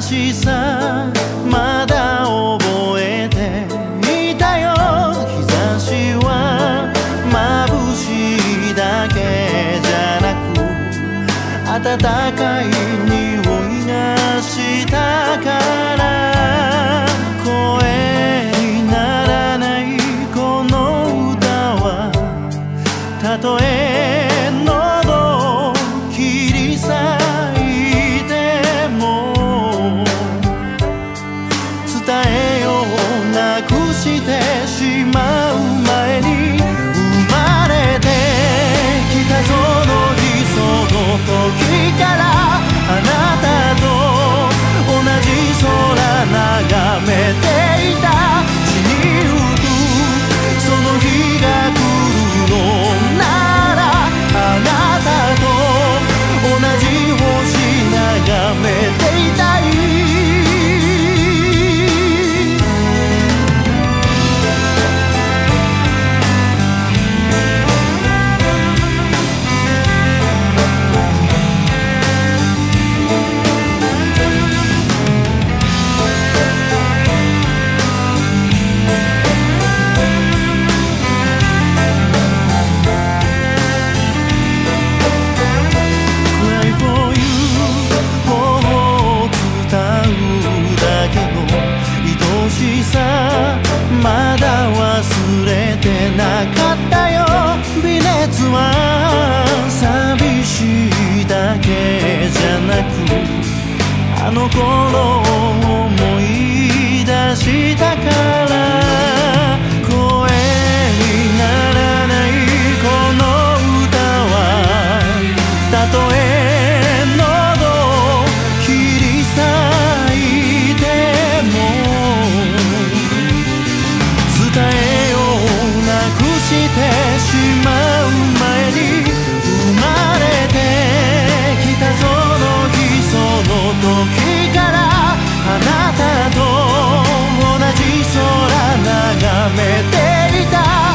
しさまだ覚えていたよ。日差しは眩しいだけじゃなく暖かい頃を思い出したから声にならないこの歌はたとえ喉を切り裂いても伝えようなくしてしまうめていた